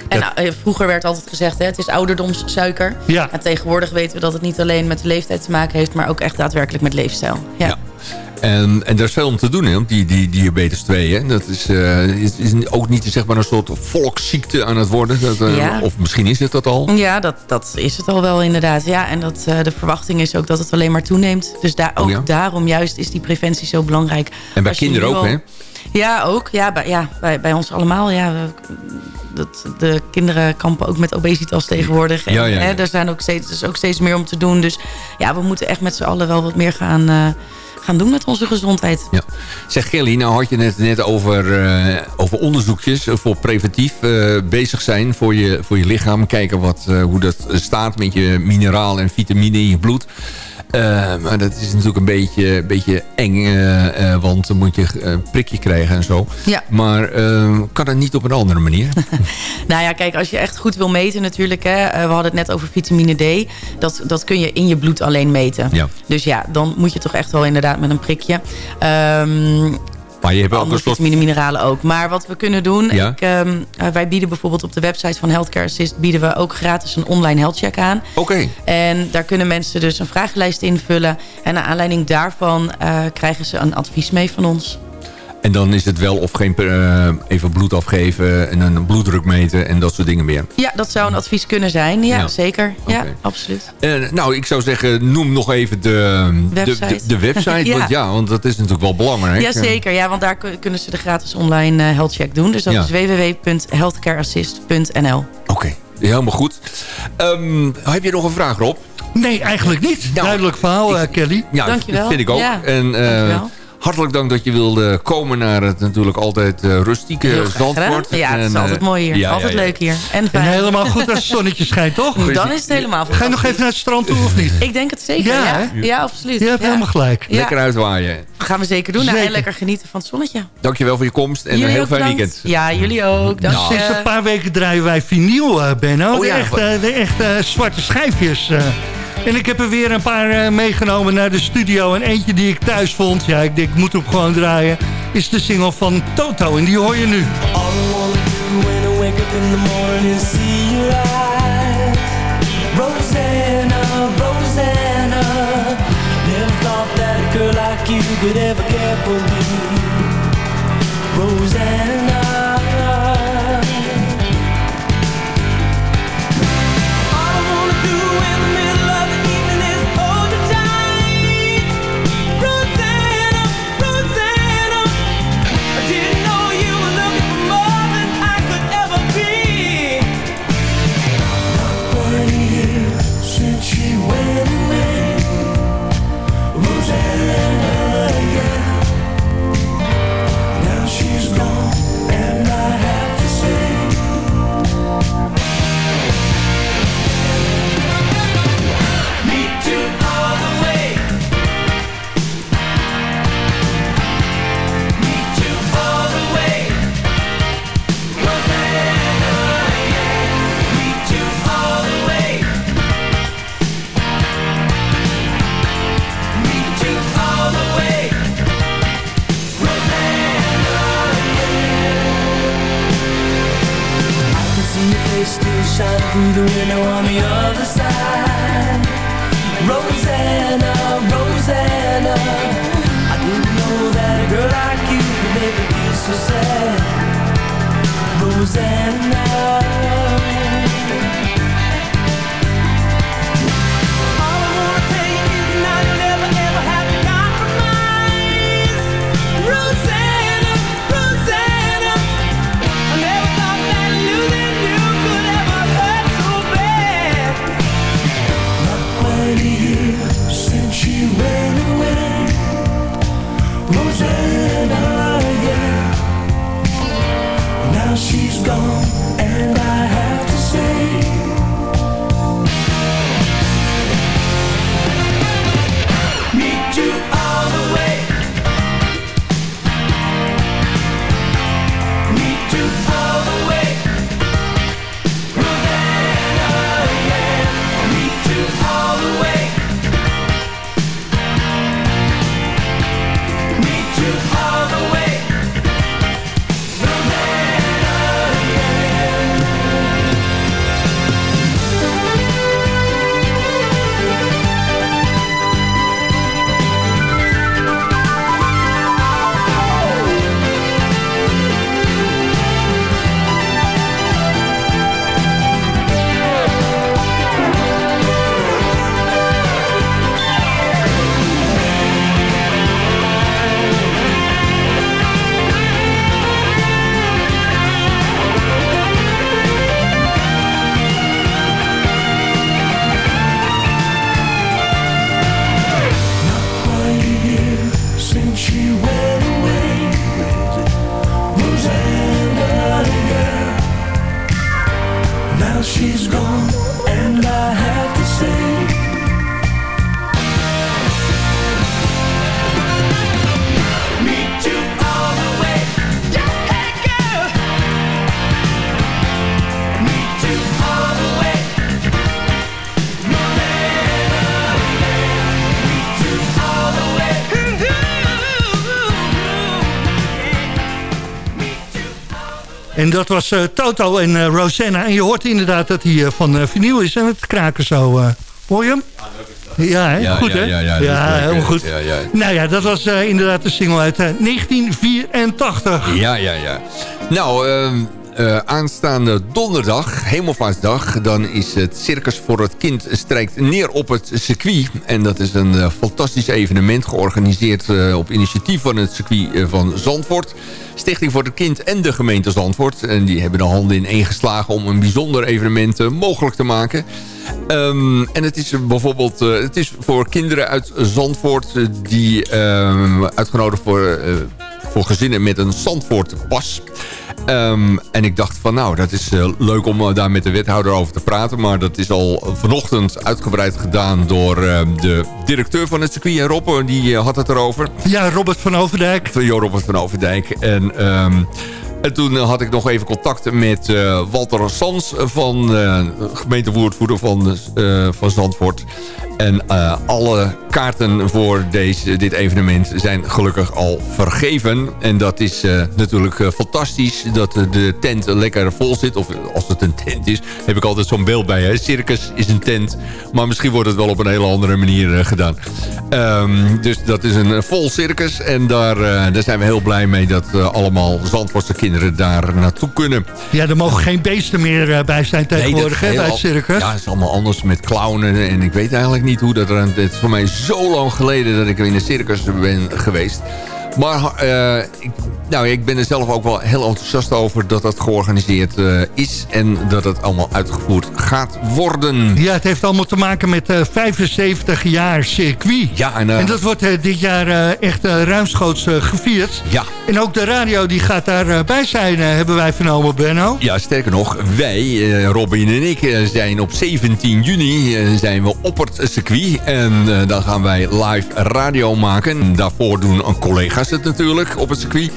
En nou, vroeger werd altijd gezegd, hè, het is ouderdomssuiker. Ja. En tegenwoordig weten we dat het niet alleen met de leeftijd te maken heeft... maar ook echt daadwerkelijk met leefstijl. Ja. ja. En, en er is veel om te doen hè, die, die diabetes 2. Hè. Dat is, eh, is, is ook niet zeg maar, een soort volksziekte aan het worden. Dat, eh, Ja. Of misschien is het dat al. Ja, dat, dat is het al wel inderdaad. Ja, en dat, eh, de verwachting is ook dat het alleen maar toeneemt. Dus daar, ook Oh ja? daarom juist is die preventie zo belangrijk. En bij kinderen ook, al- hè? Ja, ook. Ja, bij, ja, bij, bij ons allemaal. Ja, we- dat, de kinderen kampen ook met obesitas tegenwoordig. En, Ja, ja, ja. Hè, er zijn ook steeds, is ook steeds meer om te doen. Dus ja, we moeten echt met z'n allen wel wat meer gaan, eh, gaan doen met onze gezondheid. Ja. Zeg Kelly, nou had je het net over, eh, over onderzoekjes voor preventief eh, bezig zijn voor je, voor je lichaam. Kijken wat, hoe dat staat met je mineraal en vitamine in je bloed. Eh, maar dat is natuurlijk een beetje, beetje eng, eh, eh, want dan moet je een prikje krijgen en zo. Ja. Maar kan dat niet op een andere manier? Nou ja, kijk, als je echt goed wil meten natuurlijk. Hè, we hadden het net over vitamine D. Dat, dat kun je in je bloed alleen meten. Ja. Dus ja, dan moet je toch echt wel inderdaad met een prikje. Ehm Maar je hebt ook een andere soort... mineralen ook. Maar wat we kunnen doen... Ja. Ik, ehm, eh, wij bieden bijvoorbeeld op de website van Healthcare Assist... bieden we ook gratis een online health check aan. Oké, En daar kunnen mensen dus een vragenlijst invullen. En naar aanleiding daarvan eh, krijgen ze een advies mee van ons. En dan is het wel of geen eh, even bloed afgeven en een bloeddruk meten en dat soort dingen meer. Ja, dat zou een advies kunnen zijn. Ja, Ja. zeker. Ja, Oké. absoluut. Eh, nou, ik zou zeggen, noem nog even de de Website. De, de website. Ja. Want, ja, want dat is natuurlijk wel belangrijk. Jazeker, ja, want daar kun- kunnen ze de gratis online eh, health check doen. Dus dat Ja. is www.healthcareassist.nl. Oké, helemaal goed. Ehm, heb je nog een vraag, Rob? Nee, eigenlijk niet. Nou, Duidelijk verhaal, Kelly. Ja, Dankjewel. dat vind ik ook. Ja, en eh, dankjewel. Hartelijk dank dat je wilde komen naar het natuurlijk altijd eh, rustieke. Zandvoort. Ja, het is En, eh, altijd mooi hier. ja, altijd ja. leuk hier. En En helemaal goed als het zonnetje schijnt, toch? Dan is het helemaal Ga je nog even naar het strand toe of niet? Ik denk het zeker, Ja, ja. absoluut. Je hebt Ja. helemaal gelijk. Ja. Lekker uitwaaien. gaan we zeker doen. Nou, Zeker. en lekker genieten van het zonnetje. Dankjewel voor je komst en Jullie een heel fijn bedankt. weekend. Ja, jullie ook. Dank Nou. Sinds een paar weken draaien wij vinyl, eh, Benno. Oh de, echte, de echte zwarte schijfjes. En ik heb er weer een paar eh, meegenomen naar de studio. En eentje die ik thuis vond, ja, ik denk, ik moet hem gewoon draaien... is de single van Toto. En die hoor je nu. Rosanna. Never thought that a girl like you could ever care for me. En dat was eh, Toto en eh, Rosanna. En je hoort inderdaad dat hij eh, van eh, vinyl is. En het kraken zo. eh hoor je hem? Ja, hè? goed hè? Ja, ja, ja, dat is leuk, helemaal hè? goed. Ja, ja. Nou ja, dat was eh, inderdaad de single uit eh, 1984. Ja, ja, ja. Nou, ehm, eh, aanstaande donderdag, hemelvaartsdag... dan is het Circus voor het Kind strijkt neer op het circuit. En dat is een eh, fantastisch evenement... georganiseerd eh, op initiatief van het circuit van Zandvoort... Stichting voor het Kind en de gemeente Zandvoort. En die hebben de handen in één geslagen om een bijzonder evenement mogelijk te maken. Ehm, en het is bijvoorbeeld het is voor kinderen uit Zandvoort... die ehm, uitgenodigd voor, voor gezinnen met een Zandvoortpas. Ehm, en ik dacht van nou, dat is eh, leuk om eh, daar met de wethouder over te praten. Maar dat is al vanochtend uitgebreid gedaan door eh, de directeur van het circuit. En Rob, eh, die eh, had het erover. Ja, Robert van Overdijk. Van Jo Robert van Overdijk. En, ehm, en toen eh, had ik nog even contact met eh, Walter Sans van eh gemeentewoordvoerder van, van Zandvoort. En alle kaarten voor deze, dit evenement zijn gelukkig al vergeven. En dat is natuurlijk fantastisch dat de tent lekker vol zit. Of als het een tent is, heb ik altijd zo'n beeld bij. Hè? Circus is een tent, maar misschien wordt het wel op een hele andere manier gedaan. Ehm, dus dat is een vol circus. En daar, daar zijn we heel blij mee dat allemaal Zandvoortse kinderen daar naartoe kunnen. Ja, er mogen geen beesten meer eh, bij zijn tegenwoordig Nee, dat bij het circus. Ja, het is allemaal anders met clownen. En ik weet eigenlijk niet hoe dat... er Het is voor mij zo lang geleden dat ik in een circus ben geweest. Maar eh, ik, nou, ik ben er zelf ook wel heel enthousiast over dat dat georganiseerd eh, is. En dat het allemaal uitgevoerd gaat worden. Ja, het heeft allemaal te maken met eh 75 jaar circuit. Ja, en, En dat wordt dit jaar echt ruimschoots gevierd. Ja. En ook de radio die gaat daarbij bij zijn, hebben wij vernomen, Benno. Ja, sterker nog, wij, Robin en ik, zijn op 17 juni zijn we op het circuit. En dan gaan wij live radio maken. Daarvoor doen een collega's het natuurlijk op het circuit.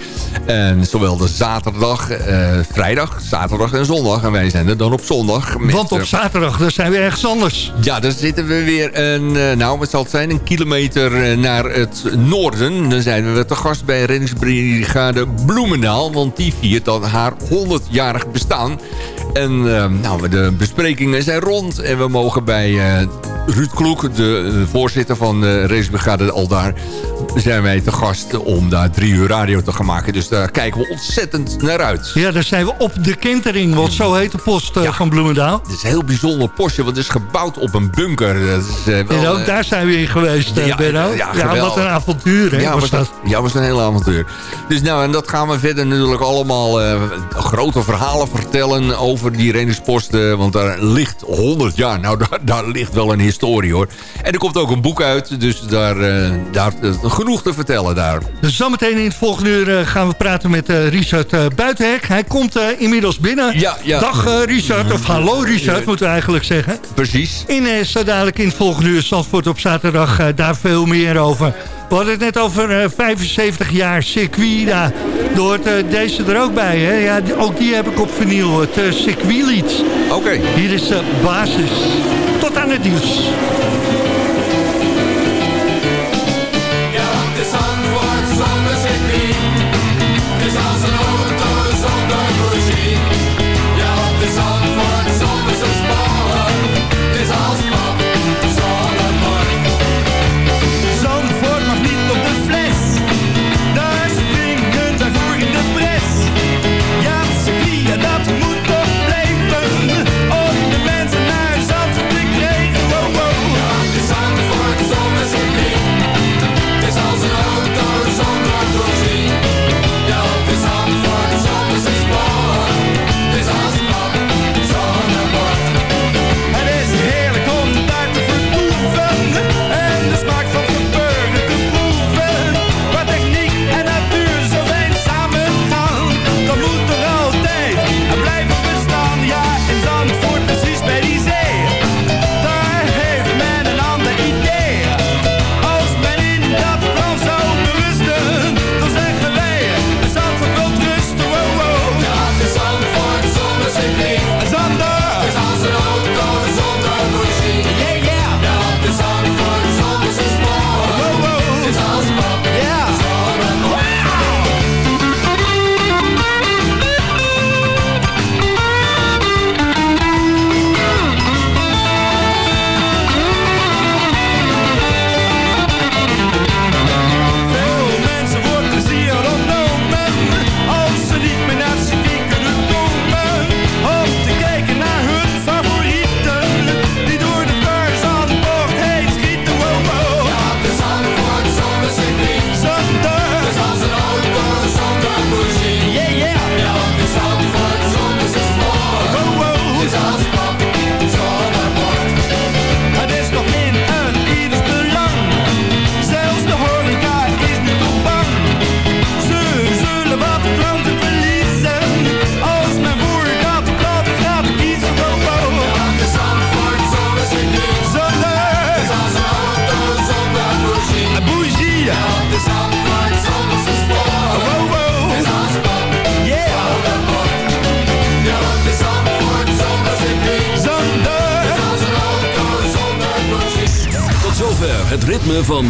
En zowel de zaterdag, eh, vrijdag, zaterdag en zondag. En wij zijn er dan op zondag. met, Want op eh, zaterdag, dan zijn we ergens anders. ja, dan zitten we weer een, eh, nou wat zal het zijn, een kilometer naar het noorden. Dan zijn we te gast bij reddingsbrigade Bloemendaal. Want die viert dan haar 100-jarig bestaan. En eh, nou, de besprekingen zijn rond. En we mogen bij eh, Ruud Kloek, de eh, voorzitter van de reddingsbrigade Aldaar... zijn wij te gast om daar drie uur radio te gaan maken. Dus daar kijken we ontzettend naar uit. Ja, dan zijn we op de Kentering, want zo heet de post van Bloemendaal. Het is een heel bijzonder postje, want het is gebouwd op een bunker. Dat is, wel, En ook daar zijn we in geweest, ja, Benno. ja, wat een avontuur, hè, Ja, was dat. ja, was een heel avontuur. Dus nou, en dat gaan we verder natuurlijk allemaal grote verhalen vertellen over die reddingsposten. Want daar ligt 100 jaar. Nou, daar, daar ligt wel een historie hoor. En er komt ook een boek uit, dus daar, eh, daar eh, genoeg te vertellen daar. Dus zometeen in het volgende uur eh, gaan we praten met eh, Richard eh Buitenhek. Hij komt eh, inmiddels binnen. Ja, ja. Dag eh, Richard, of hallo Richard, moeten we eigenlijk zeggen. Precies. In eh, zo dadelijk in het volgende uur Zandvoort op zaterdag eh, daar veel meer over. We hadden het net over eh, 75 jaar circuit. Ja, hoort eh, deze er ook bij. Hè? Ja, ook die heb ik op vinyl, het circuitlied. Oké. Hier is de basis. Tot aan het nieuws.